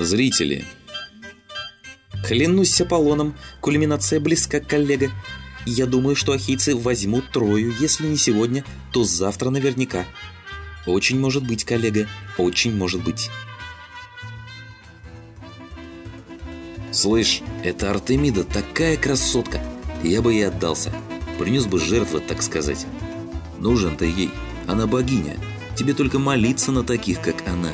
Зрители. Клянусь Аполлоном, кульминация близка, коллега. Я думаю, что ахийцы возьмут Трою, если не сегодня, то завтра наверняка. Очень может быть, коллега, очень может быть. Слышь, эта Артемида такая красотка. Я бы ей отдался. Принес бы жертвы, так сказать. Нужен ты ей. Она богиня. Тебе только молиться на таких, как она.